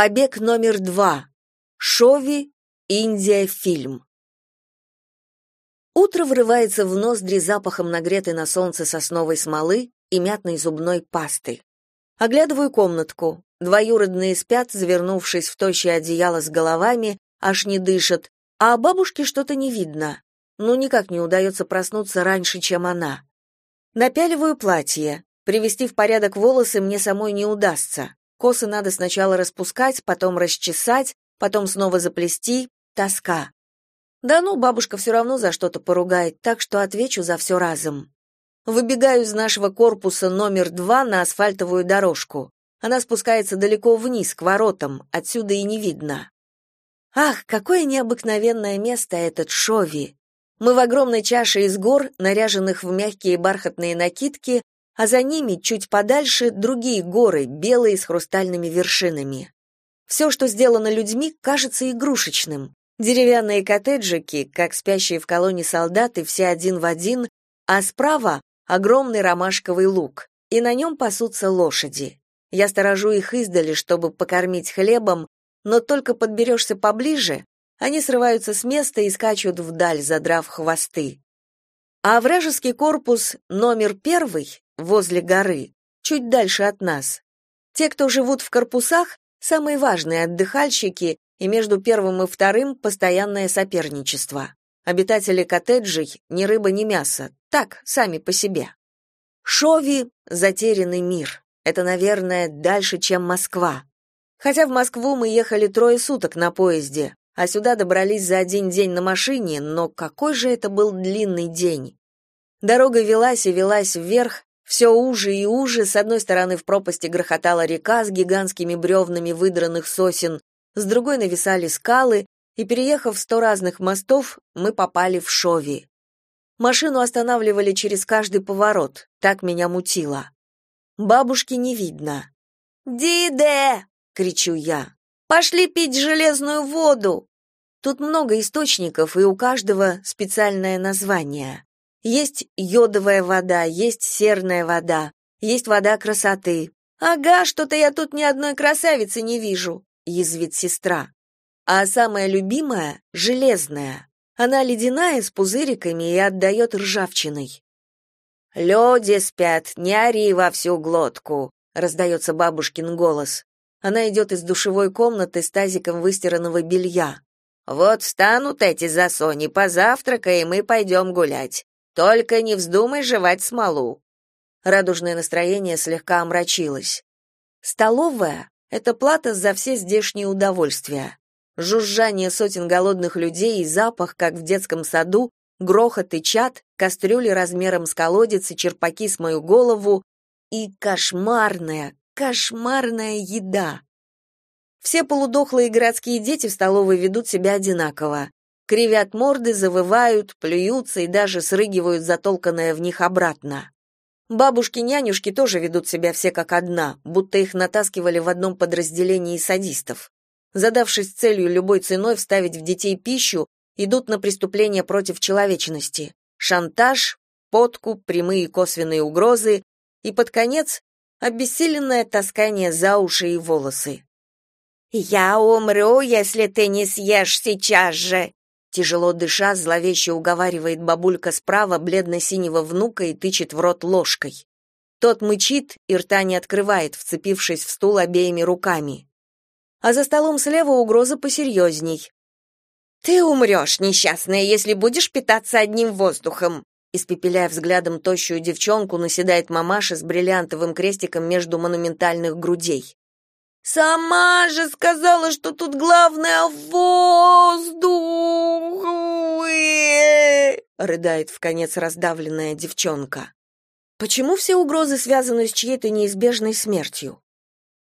Побег номер два. Шови, Индия, фильм. Утро врывается в ноздри запахом нагретой на солнце сосновой смолы и мятной зубной пасты. Оглядываю комнатку. Двоюродные спят, завернувшись в тощее одеяло с головами, аж не дышат, а бабушке что-то не видно. Ну, никак не удается проснуться раньше, чем она. Напяливаю платье. Привести в порядок волосы мне самой не удастся. Косы надо сначала распускать, потом расчесать, потом снова заплести. Тоска. Да ну, бабушка все равно за что-то поругает, так что отвечу за все разом. Выбегаю из нашего корпуса номер два на асфальтовую дорожку. Она спускается далеко вниз, к воротам, отсюда и не видно. Ах, какое необыкновенное место этот Шови! Мы в огромной чаше из гор, наряженных в мягкие бархатные накидки, а за ними, чуть подальше, другие горы, белые с хрустальными вершинами. Все, что сделано людьми, кажется игрушечным. Деревянные коттеджики, как спящие в колонне солдаты, все один в один, а справа — огромный ромашковый луг, и на нем пасутся лошади. Я сторожу их издали, чтобы покормить хлебом, но только подберешься поближе, они срываются с места и скачут вдаль, задрав хвосты. А вражеский корпус номер первый возле горы, чуть дальше от нас. Те, кто живут в корпусах, самые важные отдыхальщики, и между первым и вторым постоянное соперничество. Обитатели коттеджей ни рыба, ни мясо, так, сами по себе. Шови — затерянный мир. Это, наверное, дальше, чем Москва. Хотя в Москву мы ехали трое суток на поезде, а сюда добрались за один день на машине, но какой же это был длинный день. Дорога велась и велась вверх, все уже и уже, с одной стороны в пропасти грохотала река с гигантскими бревнами выдранных сосен, с другой нависали скалы, и, переехав сто разных мостов, мы попали в Шови. Машину останавливали через каждый поворот, так меня мутило. Бабушки не видно. «Диде!» — кричу я. «Пошли пить железную воду!» Тут много источников, и у каждого специальное название. Есть йодовая вода, есть серная вода, есть вода красоты. Ага, что-то я тут ни одной красавицы не вижу, язвит сестра. А самая любимая железная. Она ледяная с пузыриками и отдает ржавчиной. Люди спят, не ори во всю глотку, раздается бабушкин голос. Она идет из душевой комнаты с тазиком выстиранного белья. Вот встанут эти засони, позавтракаем и пойдем гулять. Только не вздумай жевать смолу. Радужное настроение слегка омрачилось. Столовая это плата за все здешние удовольствия. Жужжание сотен голодных людей и запах, как в детском саду, грохот и чат, кастрюли размером с колодец и черпаки с мою голову и кошмарная, кошмарная еда. Все полудохлые городские дети в столовой ведут себя одинаково кривят морды, завывают, плюются и даже срыгивают затолканное в них обратно. Бабушки-нянюшки тоже ведут себя все как одна, будто их натаскивали в одном подразделении садистов. Задавшись целью любой ценой вставить в детей пищу, идут на преступления против человечности. Шантаж, подкуп, прямые и косвенные угрозы и, под конец, обессиленное таскание за уши и волосы. «Я умру, если ты не съешь сейчас же!» Тяжело дыша, зловеще уговаривает бабулька справа бледно-синего внука и тычет в рот ложкой. Тот мычит и рта не открывает, вцепившись в стул обеими руками. А за столом слева угроза посерьезней. «Ты умрешь, несчастная, если будешь питаться одним воздухом!» Испепеляя взглядом тощую девчонку, наседает мамаша с бриллиантовым крестиком между монументальных грудей. Сама же сказала, что тут главное воздух. рыдает в конец раздавленная девчонка. Почему все угрозы связаны с чьей-то неизбежной смертью?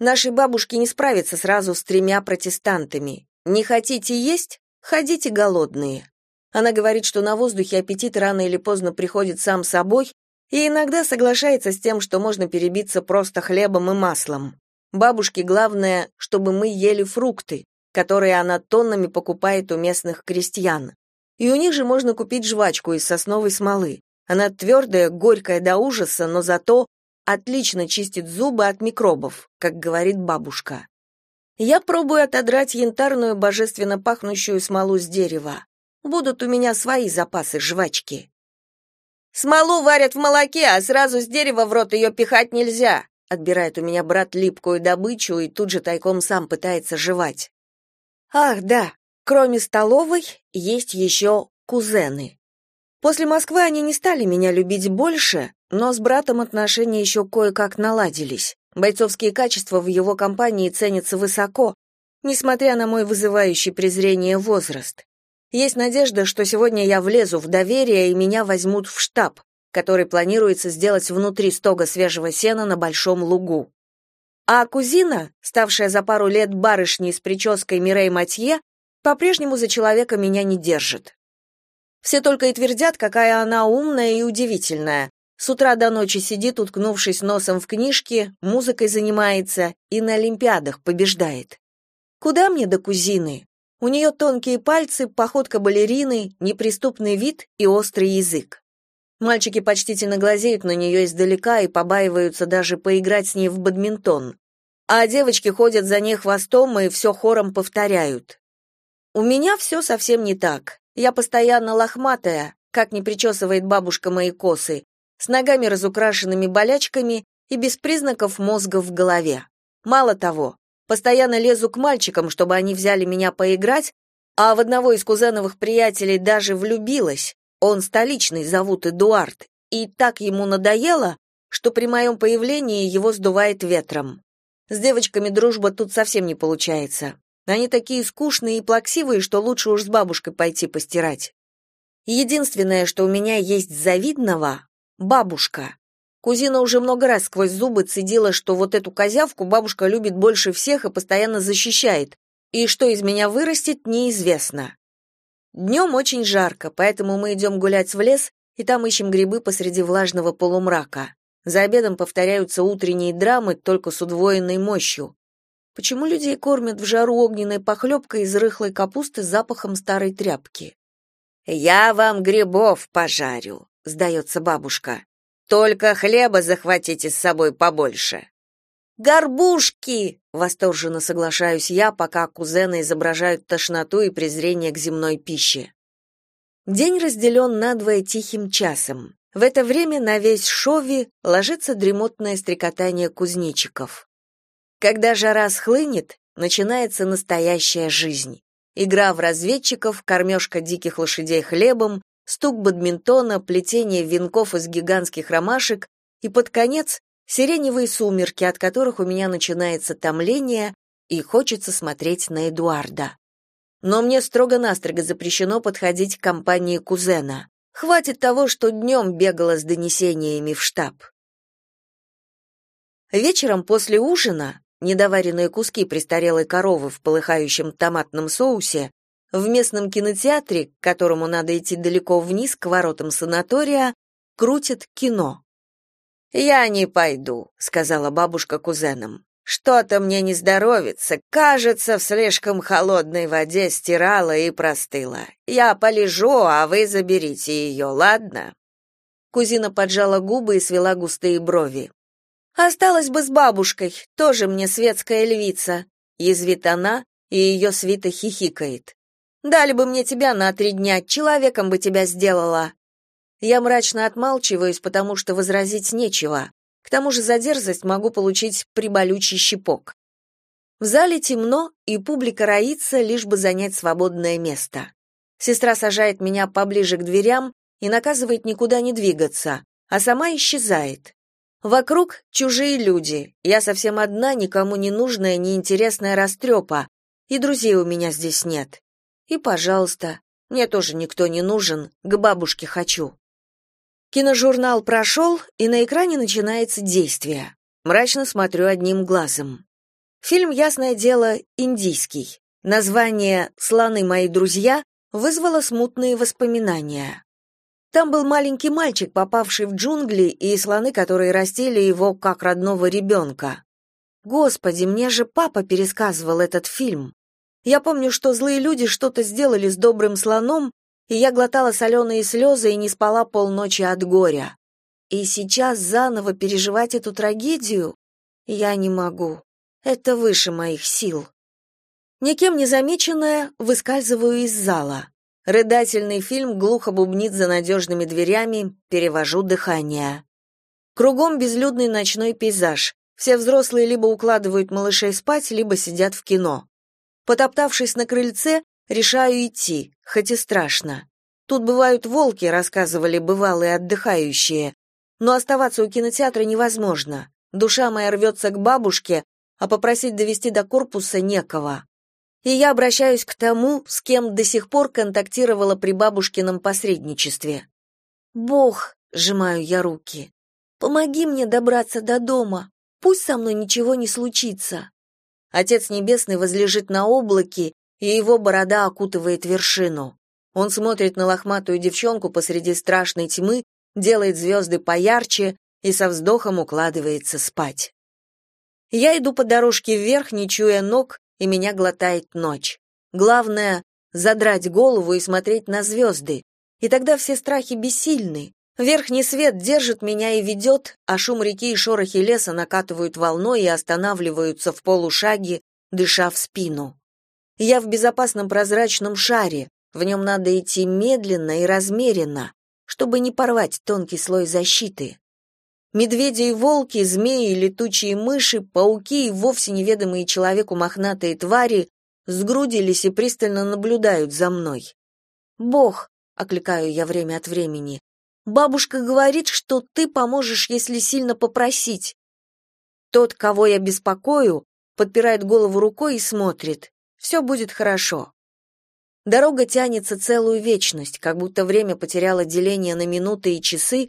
Нашей бабушке не справиться сразу с тремя протестантами. Не хотите есть? Ходите голодные. Она говорит, что на воздухе аппетит рано или поздно приходит сам собой, и иногда соглашается с тем, что можно перебиться просто хлебом и маслом. Бабушке главное, чтобы мы ели фрукты, которые она тоннами покупает у местных крестьян. И у них же можно купить жвачку из сосновой смолы. Она твердая, горькая до ужаса, но зато отлично чистит зубы от микробов, как говорит бабушка. Я пробую отодрать янтарную божественно пахнущую смолу с дерева. Будут у меня свои запасы жвачки. Смолу варят в молоке, а сразу с дерева в рот ее пихать нельзя, отбирает у меня брат липкую добычу и тут же тайком сам пытается жевать. Ах, да, кроме столовой есть еще кузены. После Москвы они не стали меня любить больше, но с братом отношения еще кое-как наладились. Бойцовские качества в его компании ценятся высоко, несмотря на мой вызывающий презрение возраст. Есть надежда, что сегодня я влезу в доверие и меня возьмут в штаб, который планируется сделать внутри стога свежего сена на большом лугу. А кузина, ставшая за пару лет барышней с прической Мирей Матье, по-прежнему за человека меня не держит. Все только и твердят, какая она умная и удивительная. С утра до ночи сидит, уткнувшись носом в книжки, музыкой занимается и на олимпиадах побеждает. Куда мне до кузины? У нее тонкие пальцы, походка балерины, неприступный вид и острый язык. Мальчики почтительно глазеют на нее издалека и побаиваются даже поиграть с ней в бадминтон. А девочки ходят за ней хвостом и все хором повторяют. У меня все совсем не так. Я постоянно лохматая, как не причесывает бабушка мои косы, с ногами разукрашенными болячками и без признаков мозга в голове. Мало того, постоянно лезу к мальчикам, чтобы они взяли меня поиграть, а в одного из кузеновых приятелей даже влюбилась. Он столичный, зовут Эдуард, и так ему надоело, что при моем появлении его сдувает ветром. С девочками дружба тут совсем не получается. Они такие скучные и плаксивые, что лучше уж с бабушкой пойти постирать. Единственное, что у меня есть завидного — бабушка. Кузина уже много раз сквозь зубы цедила, что вот эту козявку бабушка любит больше всех и постоянно защищает, и что из меня вырастет, неизвестно. Днем очень жарко, поэтому мы идем гулять в лес, и там ищем грибы посреди влажного полумрака. За обедом повторяются утренние драмы, только с удвоенной мощью. Почему людей кормят в жару огненной похлебкой из рыхлой капусты с запахом старой тряпки? «Я вам грибов пожарю», — сдается бабушка. «Только хлеба захватите с собой побольше». «Горбушки!» — восторженно соглашаюсь я, пока кузены изображают тошноту и презрение к земной пище. День разделен надвое тихим часом. В это время на весь Шови ложится дремотное стрекотание кузнечиков. Когда жара схлынет, начинается настоящая жизнь. Игра в разведчиков, кормежка диких лошадей хлебом, стук бадминтона, плетение венков из гигантских ромашек и под конец сиреневые сумерки, от которых у меня начинается томление и хочется смотреть на Эдуарда. Но мне строго-настрого запрещено подходить к компании кузена. Хватит того, что днем бегала с донесениями в штаб. Вечером после ужина недоваренные куски престарелой коровы в полыхающем томатном соусе, в местном кинотеатре, к которому надо идти далеко вниз к воротам санатория, крутят кино. «Я не пойду», — сказала бабушка кузенам. «Что-то мне не здоровится. Кажется, в слишком холодной воде стирала и простыла. Я полежу, а вы заберите ее, ладно?» Кузина поджала губы и свела густые брови. Осталась бы с бабушкой, тоже мне светская львица, язвит она, и ее свита хихикает. Дали бы мне тебя на три дня, человеком бы тебя сделала. Я мрачно отмалчиваюсь, потому что возразить нечего. К тому же за дерзость могу получить приболючий щепок. В зале темно, и публика роится, лишь бы занять свободное место. Сестра сажает меня поближе к дверям и наказывает никуда не двигаться, а сама исчезает. Вокруг чужие люди. Я совсем одна, никому не нужная, неинтересная растрепа. И друзей у меня здесь нет. И, пожалуйста, мне тоже никто не нужен, к бабушке хочу. Киножурнал прошел, и на экране начинается действие. Мрачно смотрю одним глазом. Фильм, ясное дело, индийский. Название «Слоны мои друзья» вызвало смутные воспоминания. Там был маленький мальчик, попавший в джунгли, и слоны, которые растили его как родного ребенка. Господи, мне же папа пересказывал этот фильм. Я помню, что злые люди что-то сделали с добрым слоном, и я глотала соленые слезы и не спала полночи от горя. И сейчас заново переживать эту трагедию я не могу. Это выше моих сил. Никем не замеченная, выскальзываю из зала. Рыдательный фильм глухо бубнит за надежными дверями, перевожу дыхание. Кругом безлюдный ночной пейзаж. Все взрослые либо укладывают малышей спать, либо сидят в кино. Потоптавшись на крыльце, решаю идти, хоть и страшно. Тут бывают волки, рассказывали бывалые отдыхающие. Но оставаться у кинотеатра невозможно. Душа моя рвется к бабушке, а попросить довести до корпуса некого и я обращаюсь к тому, с кем до сих пор контактировала при бабушкином посредничестве. «Бог», — сжимаю я руки, — «помоги мне добраться до дома, пусть со мной ничего не случится». Отец Небесный возлежит на облаке, и его борода окутывает вершину. Он смотрит на лохматую девчонку посреди страшной тьмы, делает звезды поярче и со вздохом укладывается спать. Я иду по дорожке вверх, не чуя ног, и меня глотает ночь. Главное — задрать голову и смотреть на звезды. И тогда все страхи бессильны. Верхний свет держит меня и ведет, а шум реки и шорохи леса накатывают волной и останавливаются в полушаге, дыша в спину. Я в безопасном прозрачном шаре, в нем надо идти медленно и размеренно, чтобы не порвать тонкий слой защиты. Медведи и волки, змеи и летучие мыши, пауки и вовсе неведомые человеку мохнатые твари сгрудились и пристально наблюдают за мной. «Бог», — окликаю я время от времени, — «бабушка говорит, что ты поможешь, если сильно попросить». Тот, кого я беспокою, подпирает голову рукой и смотрит. «Все будет хорошо». Дорога тянется целую вечность, как будто время потеряло деление на минуты и часы,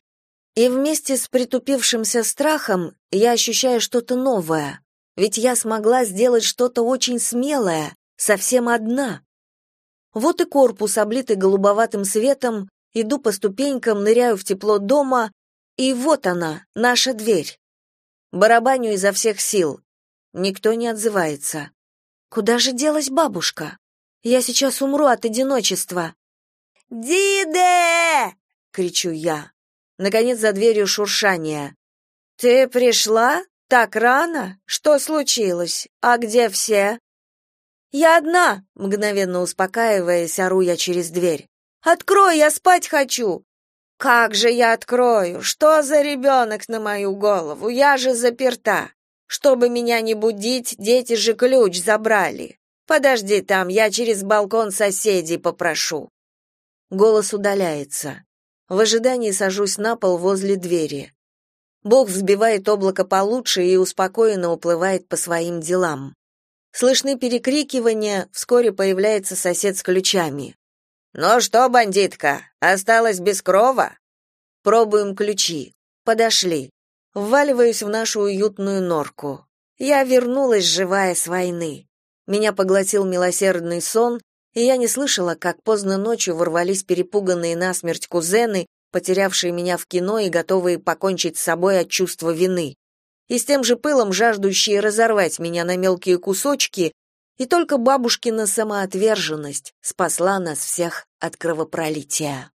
и вместе с притупившимся страхом я ощущаю что-то новое, ведь я смогла сделать что-то очень смелое, совсем одна. Вот и корпус, облитый голубоватым светом, иду по ступенькам, ныряю в тепло дома, и вот она, наша дверь. Барабаню изо всех сил. Никто не отзывается. Куда же делась бабушка? Я сейчас умру от одиночества. «Диде!» — кричу я. Наконец за дверью шуршание. «Ты пришла? Так рано? Что случилось? А где все?» «Я одна!» — мгновенно успокаиваясь, ору я через дверь. «Открой, я спать хочу!» «Как же я открою? Что за ребенок на мою голову? Я же заперта! Чтобы меня не будить, дети же ключ забрали. Подожди там, я через балкон соседей попрошу». Голос удаляется. В ожидании сажусь на пол возле двери. Бог взбивает облако получше и успокоенно уплывает по своим делам. Слышны перекрикивания, вскоре появляется сосед с ключами. «Ну что, бандитка, осталась без крова?» Пробуем ключи. Подошли. Вваливаюсь в нашу уютную норку. Я вернулась живая с войны. Меня поглотил милосердный сон, и я не слышала, как поздно ночью ворвались перепуганные насмерть кузены, потерявшие меня в кино и готовые покончить с собой от чувства вины. И с тем же пылом жаждущие разорвать меня на мелкие кусочки, и только бабушкина самоотверженность спасла нас всех от кровопролития.